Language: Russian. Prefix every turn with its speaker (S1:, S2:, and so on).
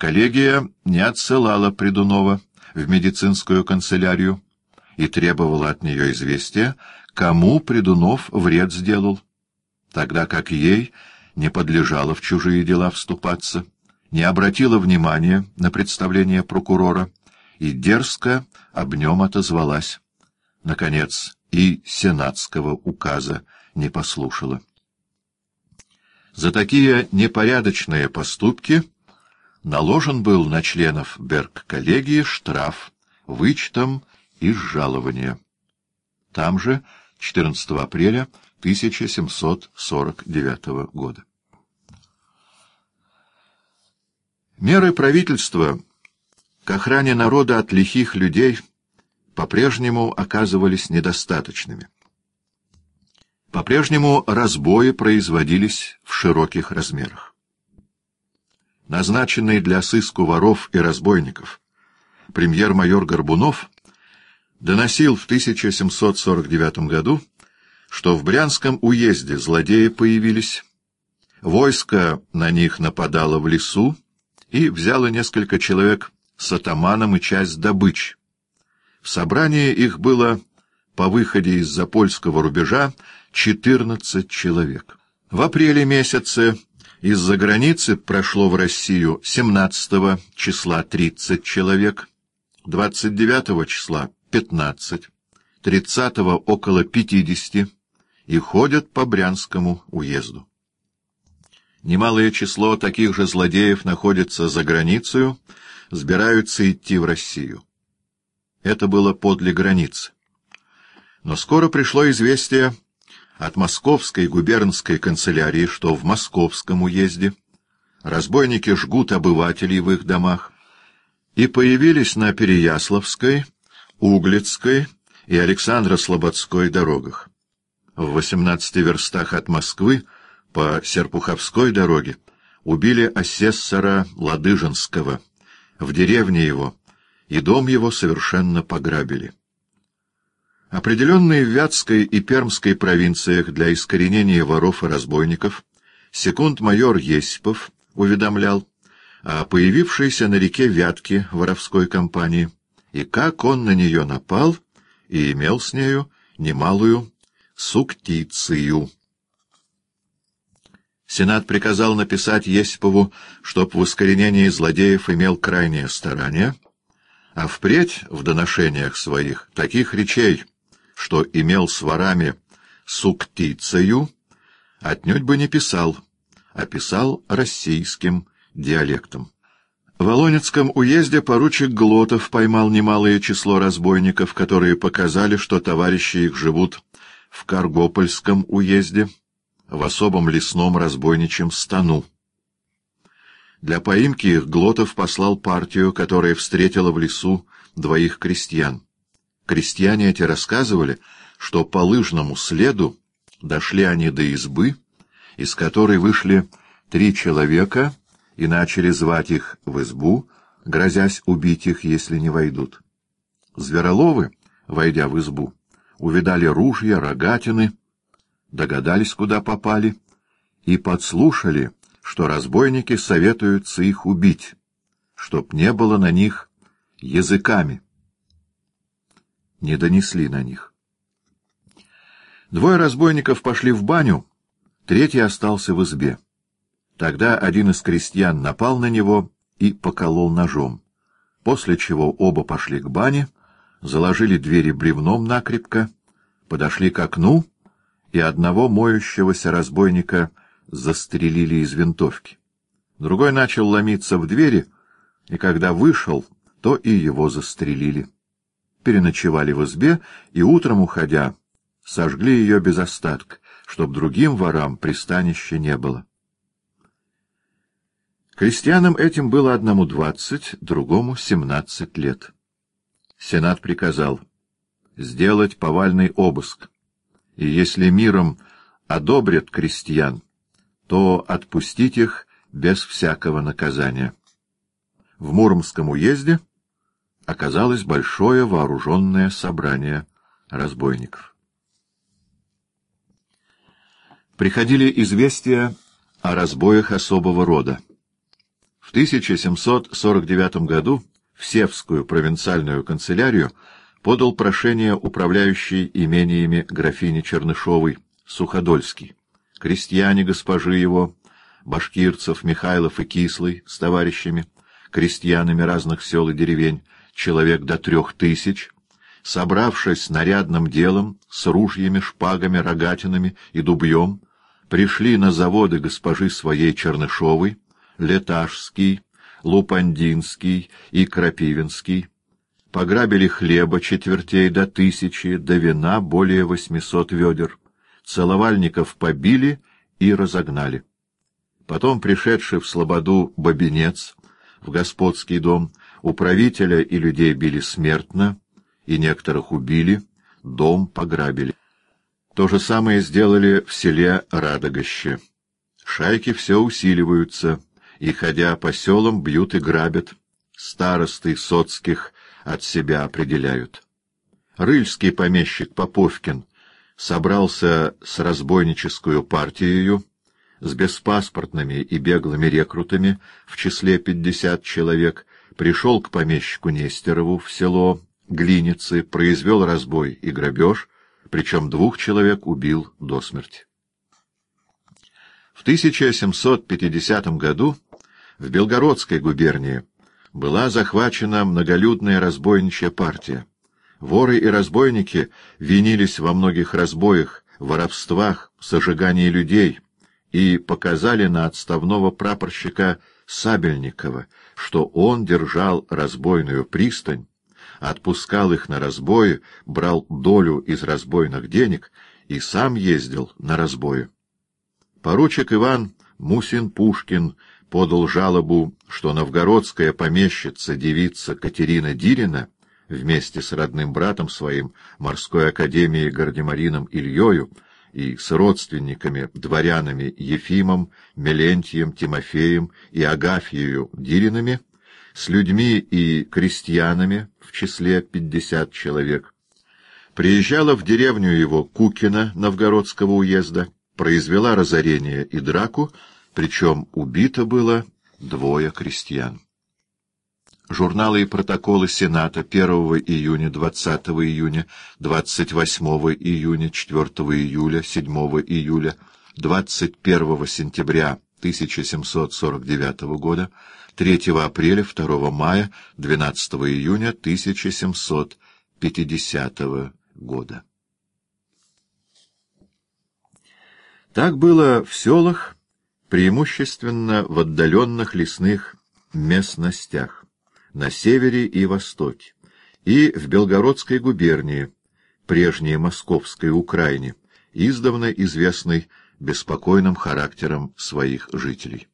S1: Коллегия не отсылала Придунова в медицинскую канцелярию и требовала от нее известия, кому Придунов вред сделал, тогда как ей не подлежало в чужие дела вступаться, не обратила внимания на представление прокурора и дерзко об нем отозвалась. Наконец, и сенатского указа не послушала. За такие непорядочные поступки наложен был на членов Берг-коллегии штраф вычетом из жалования. Там же 14 апреля 1749 года. Меры правительства к охране народа от лихих людей по-прежнему оказывались недостаточными. По-прежнему разбои производились в широких размерах. Назначенный для сыску воров и разбойников, премьер-майор Горбунов доносил в 1749 году, что в Брянском уезде злодеи появились, войско на них нападало в лесу и взяло несколько человек с атаманом и часть добычи. В собрании их было по выходе из-за польского рубежа 14 человек. В апреле месяце из-за границы прошло в Россию 17 числа 30 человек, 29 числа 15, 30 около 50 и ходят по Брянскому уезду. Немалое число таких же злодеев находится за границей, сбираются идти в Россию. Это было подле границы. Но скоро пришло известие от Московской губернской канцелярии, что в Московском уезде разбойники жгут обывателей в их домах, и появились на Переяславской, Углицкой и Александро-Слободской дорогах. В 18 верстах от Москвы по Серпуховской дороге убили асессора Ладыжинского. В деревне его и дом его совершенно пограбили. Определенные в Вятской и Пермской провинциях для искоренения воров и разбойников секунд-майор Есипов уведомлял о появившейся на реке Вятке воровской компании, и как он на нее напал и имел с нею немалую суктицию. Сенат приказал написать Есипову, чтоб в искоренении злодеев имел крайнее старание — а впредь в доношениях своих таких речей, что имел с ворами суктицею, отнюдь бы не писал, а писал российским диалектом. В Волонецком уезде поручик Глотов поймал немалое число разбойников, которые показали, что товарищи их живут в Каргопольском уезде, в особом лесном разбойничьем стану. Для поимки их Глотов послал партию, которая встретила в лесу двоих крестьян. Крестьяне эти рассказывали, что по лыжному следу дошли они до избы, из которой вышли три человека и начали звать их в избу, грозясь убить их, если не войдут. Звероловы, войдя в избу, увидали ружья, рогатины, догадались, куда попали, и подслушали, что разбойники советуются их убить, чтоб не было на них языками. Не донесли на них. Двое разбойников пошли в баню, третий остался в избе. Тогда один из крестьян напал на него и поколол ножом, после чего оба пошли к бане, заложили двери бревном накрепко, подошли к окну и одного моющегося разбойника застрелили из винтовки. Другой начал ломиться в двери, и когда вышел, то и его застрелили. Переночевали в избе, и утром, уходя, сожгли ее без остатка, чтоб другим ворам пристанища не было. Крестьянам этим было одному двадцать, другому семнадцать лет. Сенат приказал сделать повальный обыск, и если миром одобрят крестьян, то отпустить их без всякого наказания. В Муромском уезде оказалось большое вооруженное собрание разбойников. Приходили известия о разбоях особого рода. В 1749 году в Севскую провинциальную канцелярию подал прошение управляющий имениями графини Чернышовой Суходольский. Крестьяне госпожи его, башкирцев, Михайлов и Кислый с товарищами, крестьянами разных сел и деревень, человек до трех тысяч, собравшись нарядным делом с ружьями, шпагами, рогатинами и дубьем, пришли на заводы госпожи своей Чернышовой, Леташский, Лупандинский и Крапивинский, пограбили хлеба четвертей до тысячи, до вина более восьмисот ведер, целовальников побили и разогнали. Потом пришедший в Слободу бабинец в господский дом, управителя и людей били смертно, и некоторых убили, дом пограбили. То же самое сделали в селе Радогоще. Шайки все усиливаются, и, ходя по селам, бьют и грабят. Старосты соцких от себя определяют. Рыльский помещик Поповкин собрался с разбойническую партией, с беспаспортными и беглыми рекрутами, в числе пятьдесят человек, пришел к помещику Нестерову в село Глиницы, произвел разбой и грабеж, причем двух человек убил до смерти. В 1750 году в Белгородской губернии была захвачена многолюдная разбойничья партия. Воры и разбойники винились во многих разбоях, воровствах, сожигании людей и показали на отставного прапорщика Сабельникова, что он держал разбойную пристань, отпускал их на разбои, брал долю из разбойных денег и сам ездил на разбои. Поручик Иван Мусин-Пушкин подал жалобу, что новгородская помещица-девица Катерина Дирина вместе с родным братом своим, морской академией Гардемарином Ильёю и с родственниками, дворянами Ефимом, Мелентием, Тимофеем и Агафьею Диринами, с людьми и крестьянами в числе пятьдесят человек, приезжала в деревню его Кукина Новгородского уезда, произвела разорение и драку, причем убито было двое крестьян. Журналы и протоколы Сената 1 июня, 20 июня, 28 июня, 4 июля, 7 июля, 21 сентября 1749 года, 3 апреля, 2 мая, 12 июня 1750 года. Так было в селах, преимущественно в отдаленных лесных местностях, на севере и востоке, и в Белгородской губернии, прежней Московской Украине, издавна известной беспокойным характером своих жителей.